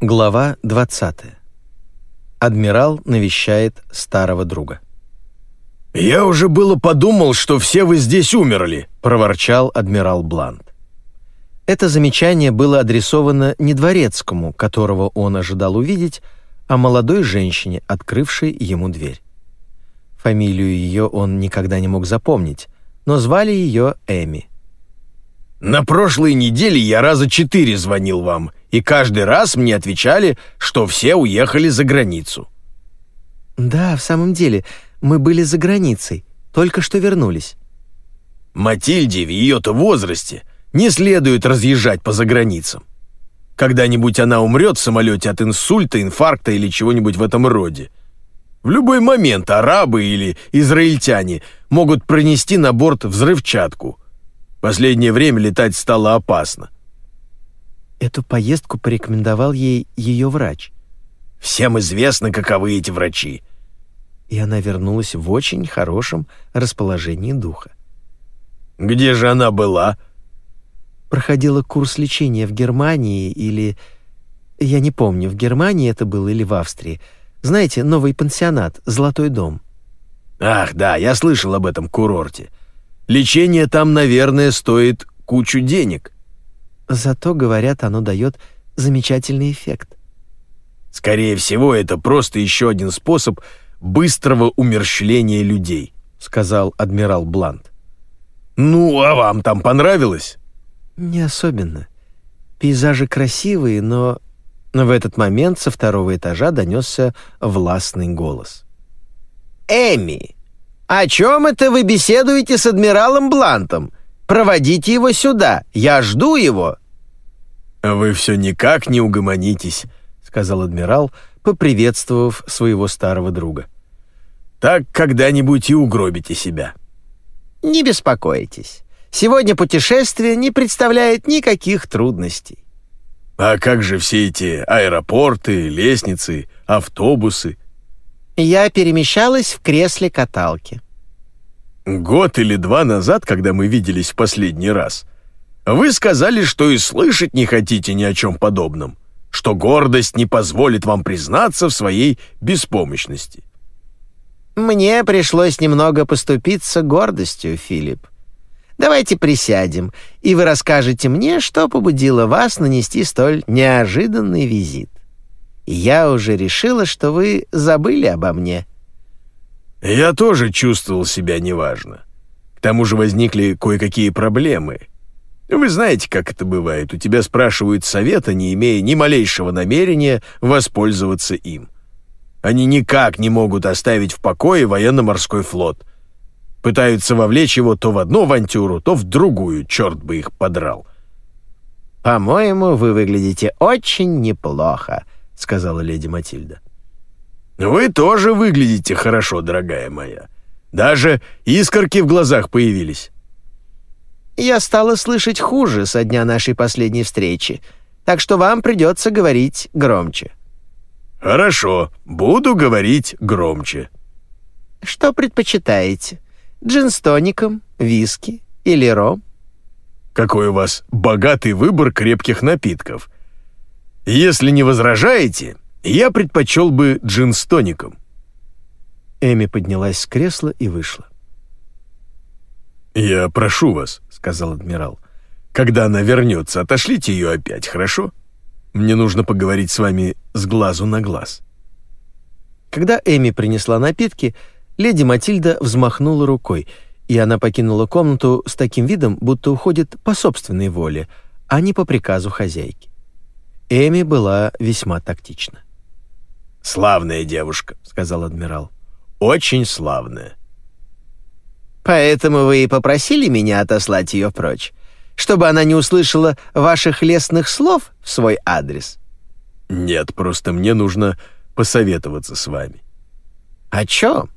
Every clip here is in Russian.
Глава 20. Адмирал навещает старого друга. «Я уже было подумал, что все вы здесь умерли», — проворчал адмирал Блант. Это замечание было адресовано не дворецкому, которого он ожидал увидеть, а молодой женщине, открывшей ему дверь. Фамилию ее он никогда не мог запомнить, но звали ее Эми. «На прошлой неделе я раза четыре звонил вам, и каждый раз мне отвечали, что все уехали за границу». «Да, в самом деле, мы были за границей, только что вернулись». «Матильде в ее-то возрасте не следует разъезжать по заграницам. Когда-нибудь она умрет в самолете от инсульта, инфаркта или чего-нибудь в этом роде. В любой момент арабы или израильтяне могут пронести на борт взрывчатку. Последнее время летать стало опасно. Эту поездку порекомендовал ей ее врач. Всем известно, каковы эти врачи. И она вернулась в очень хорошем расположении духа. Где же она была? проходила курс лечения в Германии или... Я не помню, в Германии это было или в Австрии. Знаете, новый пансионат, Золотой дом. Ах, да, я слышал об этом курорте. Лечение там, наверное, стоит кучу денег. Зато, говорят, оно дает замечательный эффект. Скорее всего, это просто еще один способ быстрого умерщвления людей, сказал адмирал Блант. Ну, а вам там понравилось? Не особенно. Пейзажи красивые, но в этот момент со второго этажа донесся властный голос. «Эми, о чем это вы беседуете с адмиралом Блантом? Проводите его сюда, я жду его». «Вы все никак не угомонитесь», — сказал адмирал, поприветствовав своего старого друга. «Так когда-нибудь и угробите себя». «Не беспокойтесь. Сегодня путешествие не представляет никаких трудностей. А как же все эти аэропорты, лестницы, автобусы? Я перемещалась в кресле каталки. Год или два назад, когда мы виделись в последний раз, вы сказали, что и слышать не хотите ни о чем подобном, что гордость не позволит вам признаться в своей беспомощности. Мне пришлось немного поступиться гордостью, Филипп. Давайте присядем, и вы расскажете мне, что побудило вас нанести столь неожиданный визит. Я уже решила, что вы забыли обо мне». «Я тоже чувствовал себя неважно. К тому же возникли кое-какие проблемы. Вы знаете, как это бывает. У тебя спрашивают совета, не имея ни малейшего намерения воспользоваться им. Они никак не могут оставить в покое военно-морской флот — Пытаются вовлечь его то в одну авантюру, то в другую, черт бы их подрал. «По-моему, вы выглядите очень неплохо», — сказала леди Матильда. «Вы тоже выглядите хорошо, дорогая моя. Даже искорки в глазах появились». «Я стала слышать хуже со дня нашей последней встречи, так что вам придется говорить громче». «Хорошо, буду говорить громче». «Что предпочитаете? Джин с тоником, виски или ром? Какой у вас богатый выбор крепких напитков. Если не возражаете, я предпочел бы джин с тоником. Эми поднялась с кресла и вышла. «Я прошу вас», — сказал адмирал, — «когда она вернется, отошлите ее опять, хорошо? Мне нужно поговорить с вами с глазу на глаз». Когда Эми принесла напитки, Леди Матильда взмахнула рукой, и она покинула комнату с таким видом, будто уходит по собственной воле, а не по приказу хозяйки. Эми была весьма тактична. «Славная девушка», — сказал адмирал. «Очень славная». «Поэтому вы и попросили меня отослать ее прочь, чтобы она не услышала ваших лестных слов в свой адрес?» «Нет, просто мне нужно посоветоваться с вами». «О чем?»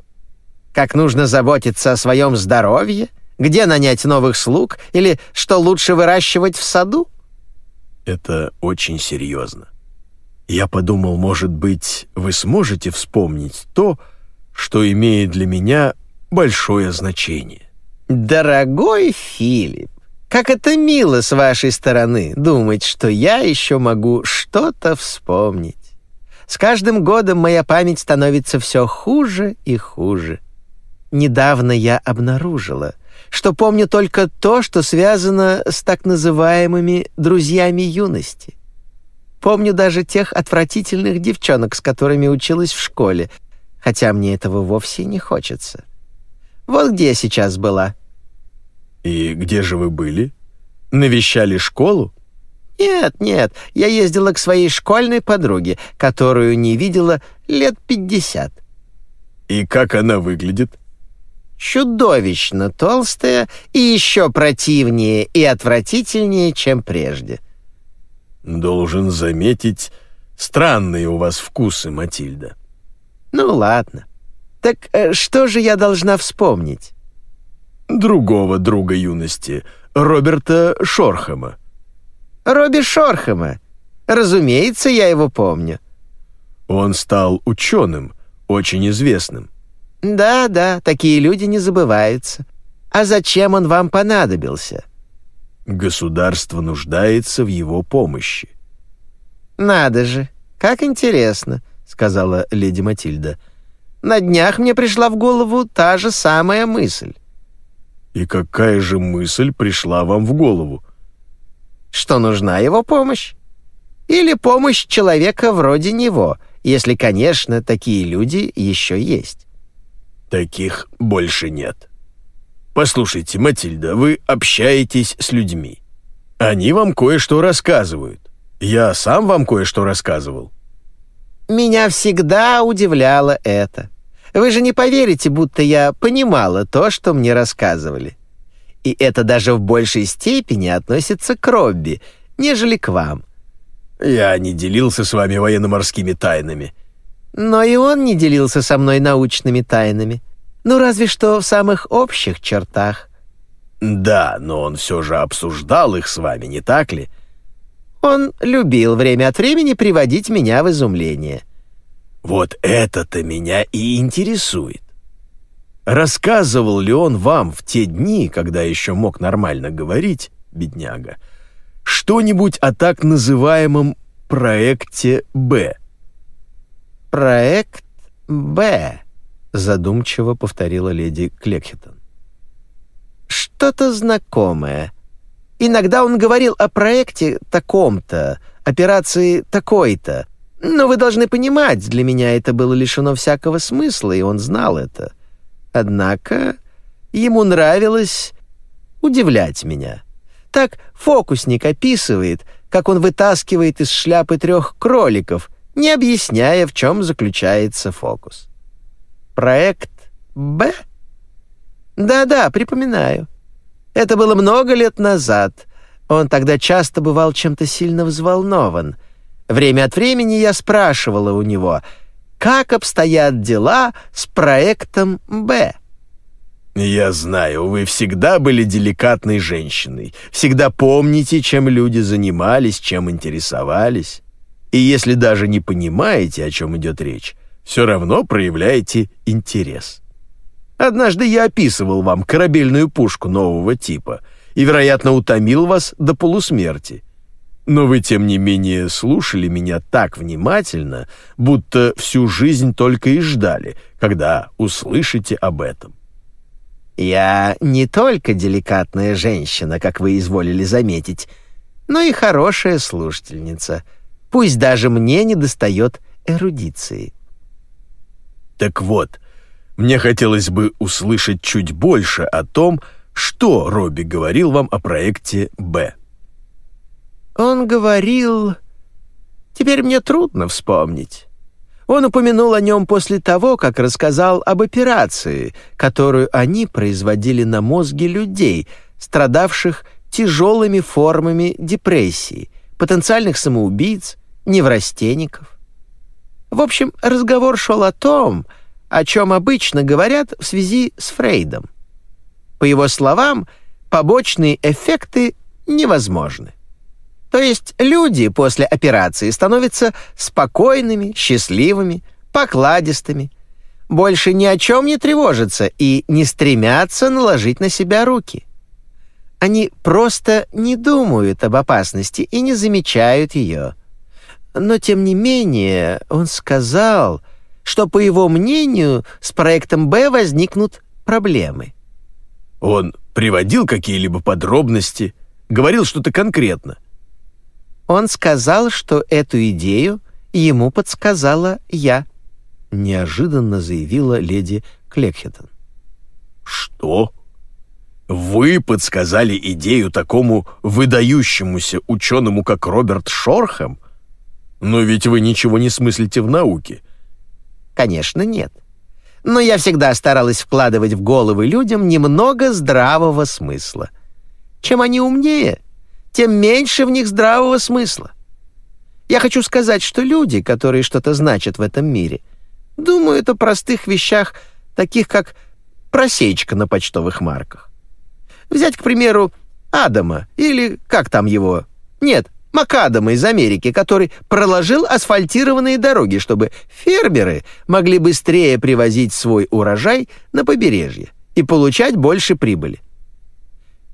как нужно заботиться о своем здоровье, где нанять новых слуг или что лучше выращивать в саду? Это очень серьезно. Я подумал, может быть, вы сможете вспомнить то, что имеет для меня большое значение. Дорогой Филипп, Как это мило с вашей стороны думать, что я еще могу что-то вспомнить. С каждым годом моя память становится все хуже и хуже. Недавно я обнаружила, что помню только то, что связано с так называемыми «друзьями юности». Помню даже тех отвратительных девчонок, с которыми училась в школе, хотя мне этого вовсе не хочется. Вот где я сейчас была. И где же вы были? Навещали школу? Нет, нет, я ездила к своей школьной подруге, которую не видела лет пятьдесят. И как она выглядит? Чудовищно толстая и еще противнее и отвратительнее, чем прежде. Должен заметить, странные у вас вкусы, Матильда. Ну ладно. Так э, что же я должна вспомнить? Другого друга юности, Роберта Шорхема. Робби Шорхема. Разумеется, я его помню. Он стал ученым, очень известным. Да, да, такие люди не забываются. А зачем он вам понадобился? Государство нуждается в его помощи. Надо же, как интересно, сказала леди Матильда. На днях мне пришла в голову та же самая мысль. И какая же мысль пришла вам в голову? Что нужна его помощь? Или помощь человека вроде него, если, конечно, такие люди еще есть. Таких больше нет. Послушайте, Матильда, вы общаетесь с людьми. Они вам кое-что рассказывают. Я сам вам кое-что рассказывал. Меня всегда удивляло это. Вы же не поверите, будто я понимала то, что мне рассказывали. И это даже в большей степени относится к Робби, нежели к вам. Я не делился с вами военно-морскими тайнами. Но и он не делился со мной научными тайнами. Ну, разве что в самых общих чертах. Да, но он все же обсуждал их с вами, не так ли? Он любил время от времени приводить меня в изумление. Вот это-то меня и интересует. Рассказывал ли он вам в те дни, когда еще мог нормально говорить, бедняга, что-нибудь о так называемом проекте «Б»? «Проект Б», — задумчиво повторила леди Клекхитон. «Что-то знакомое. Иногда он говорил о проекте таком-то, операции такой-то. Но вы должны понимать, для меня это было лишено всякого смысла, и он знал это. Однако ему нравилось удивлять меня. Так фокусник описывает, как он вытаскивает из шляпы трех кроликов, не объясняя, в чем заключается фокус. Проект «Б»? Да-да, припоминаю. Это было много лет назад. Он тогда часто бывал чем-то сильно взволнован. Время от времени я спрашивала у него, как обстоят дела с проектом «Б». «Я знаю, вы всегда были деликатной женщиной, всегда помните, чем люди занимались, чем интересовались. И если даже не понимаете, о чем идет речь, все равно проявляете интерес. Однажды я описывал вам корабельную пушку нового типа и, вероятно, утомил вас до полусмерти. Но вы, тем не менее, слушали меня так внимательно, будто всю жизнь только и ждали, когда услышите об этом. Я не только деликатная женщина, как вы изволили заметить, но и хорошая слушательница. Пусть даже мне недостает эрудиции. Так вот, мне хотелось бы услышать чуть больше о том, что Робби говорил вам о проекте «Б». Он говорил... Теперь мне трудно вспомнить. Он упомянул о нем после того, как рассказал об операции, которую они производили на мозге людей, страдавших тяжелыми формами депрессии, потенциальных самоубийц, неврастенников. В общем, разговор шел о том, о чем обычно говорят в связи с Фрейдом. По его словам, побочные эффекты невозможны. То есть люди после операции становятся спокойными, счастливыми, покладистыми, больше ни о чем не тревожатся и не стремятся наложить на себя руки. Они просто не думают об опасности и не замечают ее. Но, тем не менее, он сказал, что, по его мнению, с проектом «Б» возникнут проблемы. Он приводил какие-либо подробности, говорил что-то конкретно. Он сказал, что эту идею ему подсказала я, неожиданно заявила леди Клекхеттон. Что? Вы подсказали идею такому выдающемуся ученому, как Роберт Шорхам? Но ведь вы ничего не смыслите в науке. Конечно, нет. Но я всегда старалась вкладывать в головы людям немного здравого смысла. Чем они умнее, тем меньше в них здравого смысла. Я хочу сказать, что люди, которые что-то значат в этом мире, думают о простых вещах, таких как просечка на почтовых марках. Взять, к примеру, Адама или как там его? Нет, Макадама из Америки, который проложил асфальтированные дороги, чтобы фермеры могли быстрее привозить свой урожай на побережье и получать больше прибыли.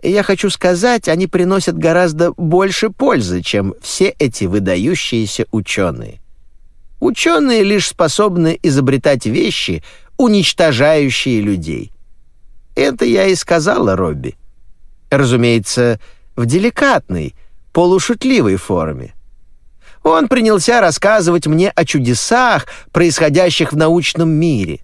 Я хочу сказать, они приносят гораздо больше пользы, чем все эти выдающиеся ученые. Ученые лишь способны изобретать вещи, уничтожающие людей. Это я и сказала Робби. Разумеется, в деликатной, полушутливой форме. Он принялся рассказывать мне о чудесах, происходящих в научном мире,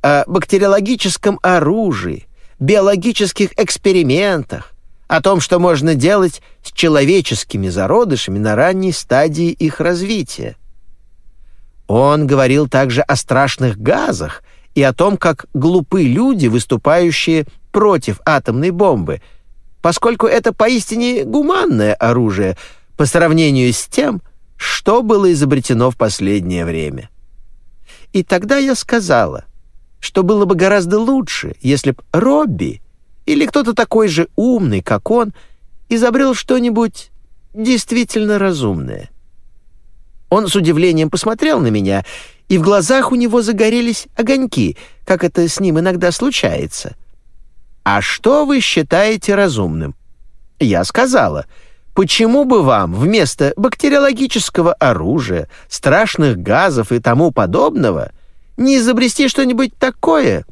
о бактериологическом оружии, биологических экспериментах, о том, что можно делать с человеческими зародышами на ранней стадии их развития. Он говорил также о страшных газах и о том, как глупы люди, выступающие против атомной бомбы, поскольку это поистине гуманное оружие по сравнению с тем, что было изобретено в последнее время. И тогда я сказала, что было бы гораздо лучше, если б Робби или кто-то такой же умный, как он, изобрел что-нибудь действительно разумное. Он с удивлением посмотрел на меня, и в глазах у него загорелись огоньки, как это с ним иногда случается. «А что вы считаете разумным?» Я сказала, «Почему бы вам вместо бактериологического оружия, страшных газов и тому подобного не изобрести что-нибудь такое,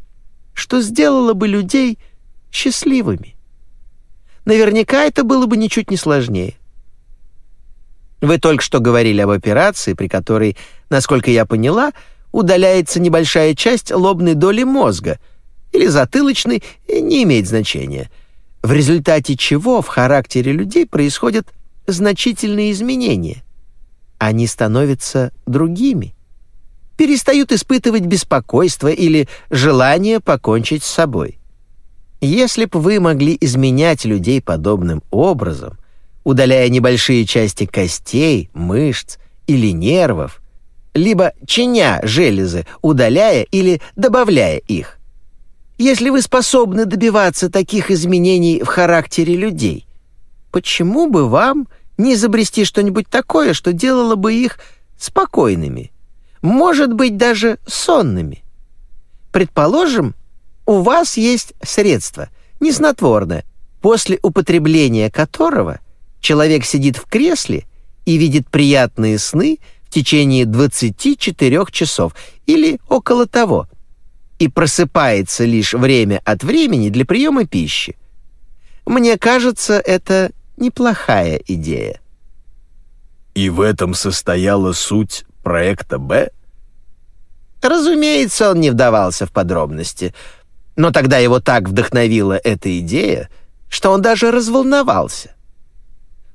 что сделало бы людей счастливыми?» Наверняка это было бы ничуть не сложнее. Вы только что говорили об операции, при которой, насколько я поняла, удаляется небольшая часть лобной доли мозга или затылочной, не имеет значения, в результате чего в характере людей происходят значительные изменения. Они становятся другими, перестают испытывать беспокойство или желание покончить с собой. Если бы вы могли изменять людей подобным образом, удаляя небольшие части костей, мышц или нервов, либо чиня железы, удаляя или добавляя их. Если вы способны добиваться таких изменений в характере людей, почему бы вам не изобрести что-нибудь такое, что делало бы их спокойными, может быть, даже сонными? Предположим, у вас есть средство, неснотворное, после употребления которого человек сидит в кресле и видит приятные сны в течение 24 часов или около того, и просыпается лишь время от времени для приема пищи. Мне кажется, это неплохая идея. И в этом состояла суть проекта «Б»? Разумеется, он не вдавался в подробности, но тогда его так вдохновила эта идея, что он даже разволновался.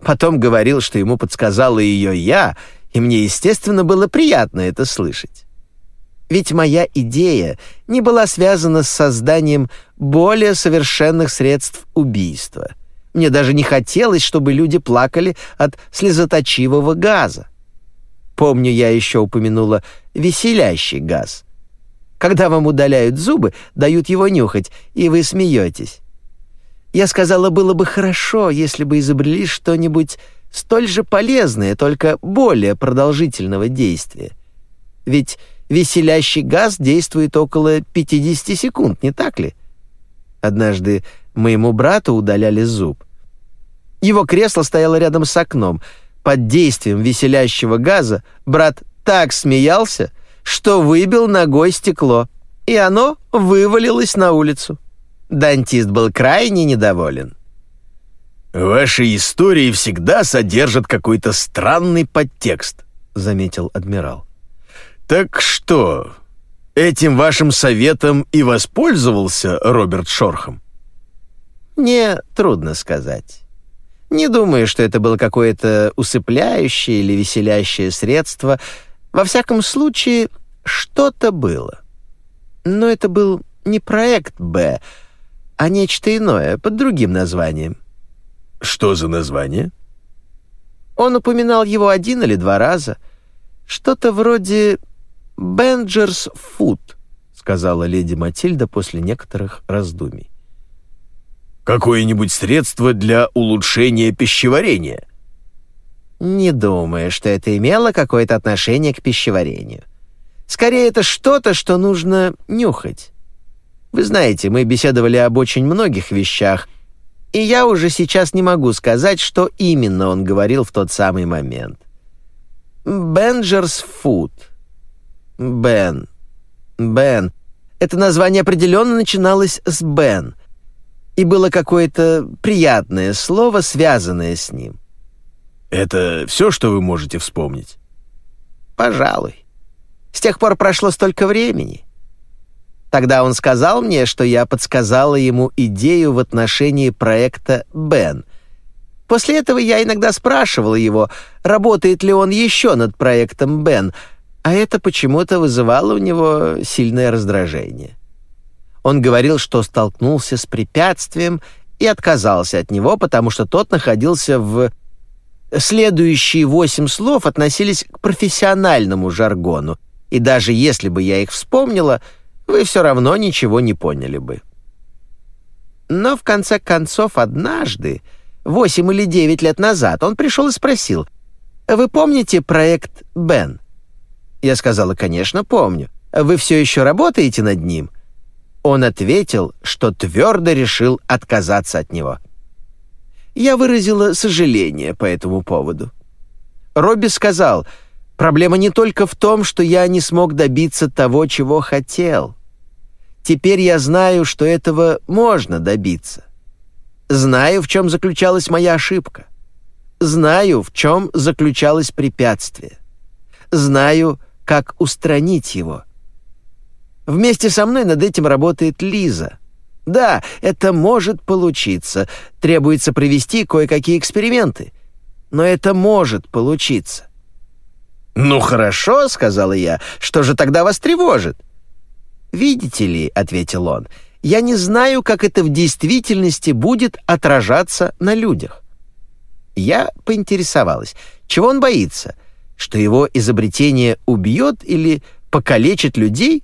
Потом говорил, что ему подсказала ее я, и мне, естественно, было приятно это слышать. Ведь моя идея не была связана с созданием более совершенных средств убийства. Мне даже не хотелось, чтобы люди плакали от слезоточивого газа. Помню, я еще упомянула веселящий газ. Когда вам удаляют зубы, дают его нюхать, и вы смеетесь. Я сказала, было бы хорошо, если бы изобрели что-нибудь столь же полезное, только более продолжительного действия. Ведь веселящий газ действует около 50 секунд, не так ли? Однажды моему брату удаляли зуб, Его кресло стояло рядом с окном. Под действием веселящего газа брат так смеялся, что выбил ногой стекло, и оно вывалилось на улицу. Дантист был крайне недоволен. «Ваши истории всегда содержат какой-то странный подтекст», — заметил адмирал. «Так что, этим вашим советом и воспользовался Роберт Шорхам?» «Мне трудно сказать. Не думаю, что это было какое-то усыпляющее или веселящее средство. Во всяком случае, что-то было. Но это был не проект «Б», а нечто иное, под другим названием. Что за название? Он упоминал его один или два раза. Что-то вроде «Бенджерс Фуд», сказала леди Матильда после некоторых раздумий. Какое-нибудь средство для улучшения пищеварения? Не думаю, что это имело какое-то отношение к пищеварению. Скорее, это что-то, что нужно нюхать. Вы знаете, мы беседовали об очень многих вещах — и я уже сейчас не могу сказать, что именно он говорил в тот самый момент. «Бенджерс Фуд». «Бен». «Бен». Это название определенно начиналось с «Бен», и было какое-то приятное слово, связанное с ним. «Это все, что вы можете вспомнить?» «Пожалуй. С тех пор прошло столько времени». Тогда он сказал мне, что я подсказала ему идею в отношении проекта «Бен». После этого я иногда спрашивала его, работает ли он еще над проектом «Бен», а это почему-то вызывало у него сильное раздражение. Он говорил, что столкнулся с препятствием и отказался от него, потому что тот находился в... Следующие восемь слов относились к профессиональному жаргону, и даже если бы я их вспомнила — вы все равно ничего не поняли бы. Но в конце концов однажды, восемь или девять лет назад, он пришел и спросил, «Вы помните проект Бен?» Я сказала, «Конечно, помню. Вы все еще работаете над ним?» Он ответил, что твердо решил отказаться от него. Я выразила сожаление по этому поводу. Робби сказал, «Проблема не только в том, что я не смог добиться того, чего хотел. Теперь я знаю, что этого можно добиться. Знаю, в чем заключалась моя ошибка. Знаю, в чем заключалось препятствие. Знаю, как устранить его. Вместе со мной над этим работает Лиза. Да, это может получиться. Требуется провести кое-какие эксперименты. Но это может получиться. «Ну хорошо», — сказала я, — «что же тогда вас тревожит?» «Видите ли», — ответил он, — «я не знаю, как это в действительности будет отражаться на людях». Я поинтересовалась, чего он боится, что его изобретение убьет или покалечит людей?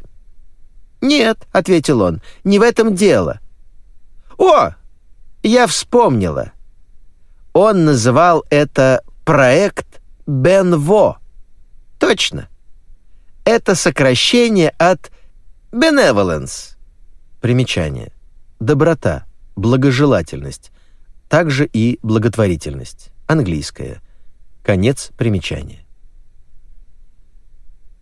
«Нет», — ответил он, — «не в этом дело». «О, я вспомнила». Он называл это проект Бенво. Точно. Это сокращение от Benevolence. Примечание. Доброта, благожелательность, также и благотворительность. Английское. Конец примечания.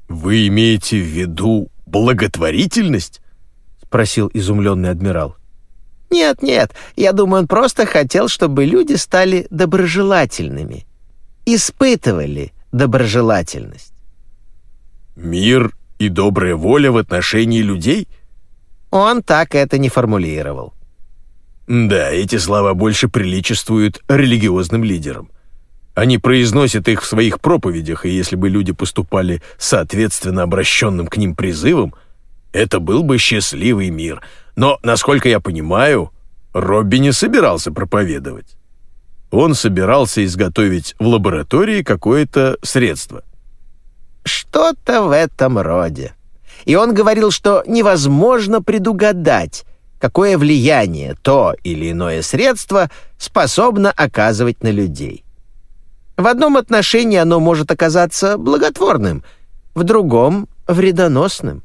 «Вы имеете в виду благотворительность?» — спросил изумленный адмирал. «Нет, нет, я думаю, он просто хотел, чтобы люди стали доброжелательными, испытывали доброжелательность». «Мир и добрая воля в отношении людей? Он так это не формулировал. Да, эти слова больше приличествуют религиозным лидерам. Они произносят их в своих проповедях, и если бы люди поступали соответственно обращенным к ним призывам, это был бы счастливый мир. Но, насколько я понимаю, Робби не собирался проповедовать. Он собирался изготовить в лаборатории какое-то средство — что-то в этом роде. И он говорил, что невозможно предугадать, какое влияние то или иное средство способно оказывать на людей. В одном отношении оно может оказаться благотворным, в другом — вредоносным.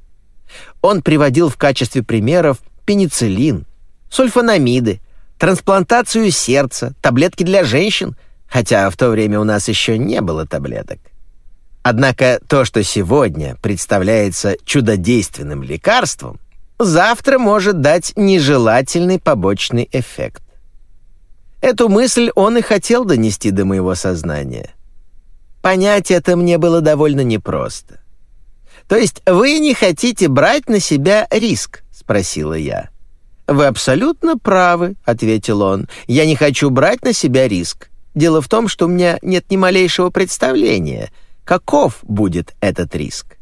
Он приводил в качестве примеров пенициллин, сульфанамиды, трансплантацию сердца, таблетки для женщин, хотя в то время у нас еще не было таблеток. Однако то, что сегодня представляется чудодейственным лекарством, завтра может дать нежелательный побочный эффект. Эту мысль он и хотел донести до моего сознания. Понять это мне было довольно непросто. То есть вы не хотите брать на себя риск, спросила я. Вы абсолютно правы, ответил он. Я не хочу брать на себя риск. Дело в том, что у меня нет ни малейшего представления, каков будет этот риск.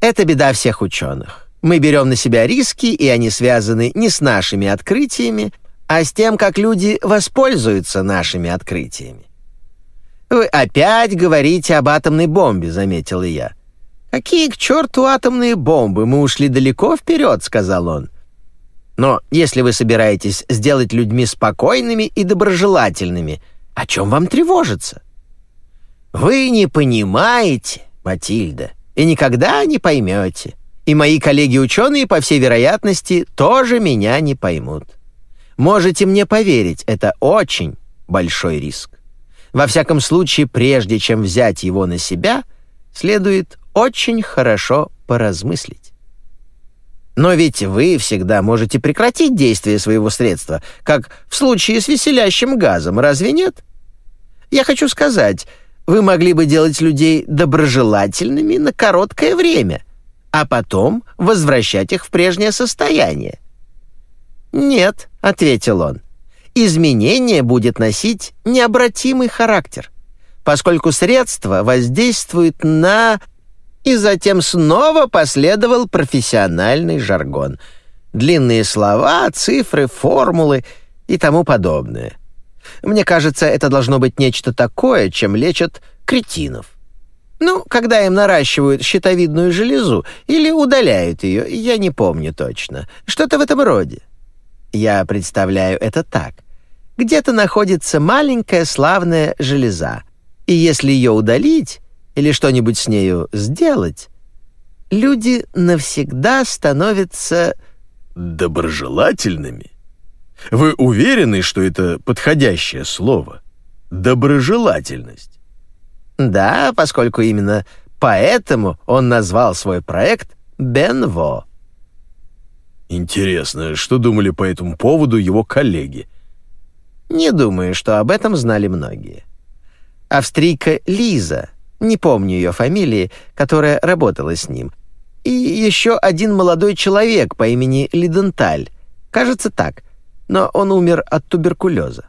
Это беда всех ученых. Мы берем на себя риски, и они связаны не с нашими открытиями, а с тем, как люди воспользуются нашими открытиями. «Вы опять говорите об атомной бомбе», — заметил я. «Какие к черту атомные бомбы? Мы ушли далеко вперед», — сказал он. «Но если вы собираетесь сделать людьми спокойными и доброжелательными, о чем вам тревожиться?» «Вы не понимаете, Матильда, и никогда не поймете. И мои коллеги-ученые, по всей вероятности, тоже меня не поймут. Можете мне поверить, это очень большой риск. Во всяком случае, прежде чем взять его на себя, следует очень хорошо поразмыслить. Но ведь вы всегда можете прекратить действие своего средства, как в случае с веселящим газом, разве нет? Я хочу сказать, вы могли бы делать людей доброжелательными на короткое время, а потом возвращать их в прежнее состояние. «Нет», — ответил он, — «изменение будет носить необратимый характер, поскольку средство воздействует на...» И затем снова последовал профессиональный жаргон. Длинные слова, цифры, формулы и тому подобное. Мне кажется, это должно быть нечто такое, чем лечат кретинов. Ну, когда им наращивают щитовидную железу или удаляют ее, я не помню точно. Что-то в этом роде. Я представляю это так. Где-то находится маленькая славная железа, и если ее удалить или что-нибудь с нею сделать, люди навсегда становятся... Доброжелательными? Вы уверены, что это подходящее слово? Доброжелательность. Да, поскольку именно поэтому он назвал свой проект «Бенво». Интересно, что думали по этому поводу его коллеги? Не думаю, что об этом знали многие. Австрийка Лиза, не помню ее фамилии, которая работала с ним, и еще один молодой человек по имени Лиденталь. Кажется так, но он умер от туберкулеза.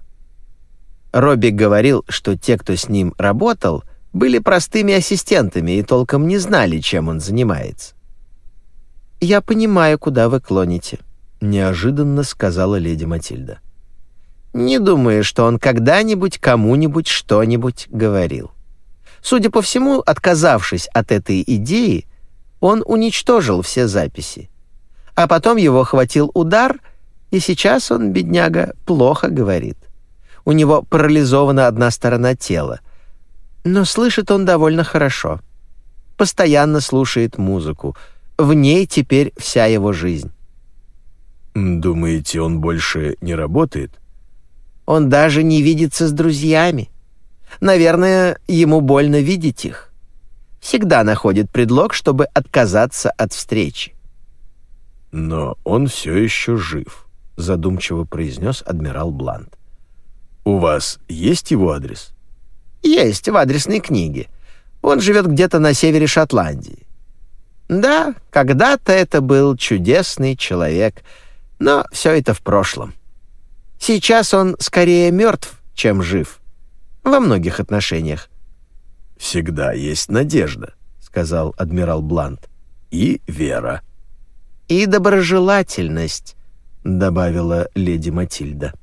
Робби говорил, что те, кто с ним работал, были простыми ассистентами и толком не знали, чем он занимается. «Я понимаю, куда вы клоните», — неожиданно сказала леди Матильда. «Не думаю, что он когда-нибудь кому-нибудь что-нибудь говорил. Судя по всему, отказавшись от этой идеи, он уничтожил все записи. А потом его хватил удар, и сейчас он, бедняга, плохо говорит. У него парализована одна сторона тела. Но слышит он довольно хорошо. Постоянно слушает музыку — в ней теперь вся его жизнь. Думаете, он больше не работает? Он даже не видится с друзьями. Наверное, ему больно видеть их. Всегда находит предлог, чтобы отказаться от встречи. Но он все еще жив, задумчиво произнес адмирал Блант. У вас есть его адрес? Есть в адресной книге. Он живет где-то на севере Шотландии. Да, когда-то это был чудесный человек, но все это в прошлом. Сейчас он скорее мертв, чем жив. Во многих отношениях. «Всегда есть надежда», — сказал адмирал Блант. «И вера». «И доброжелательность», — добавила леди Матильда.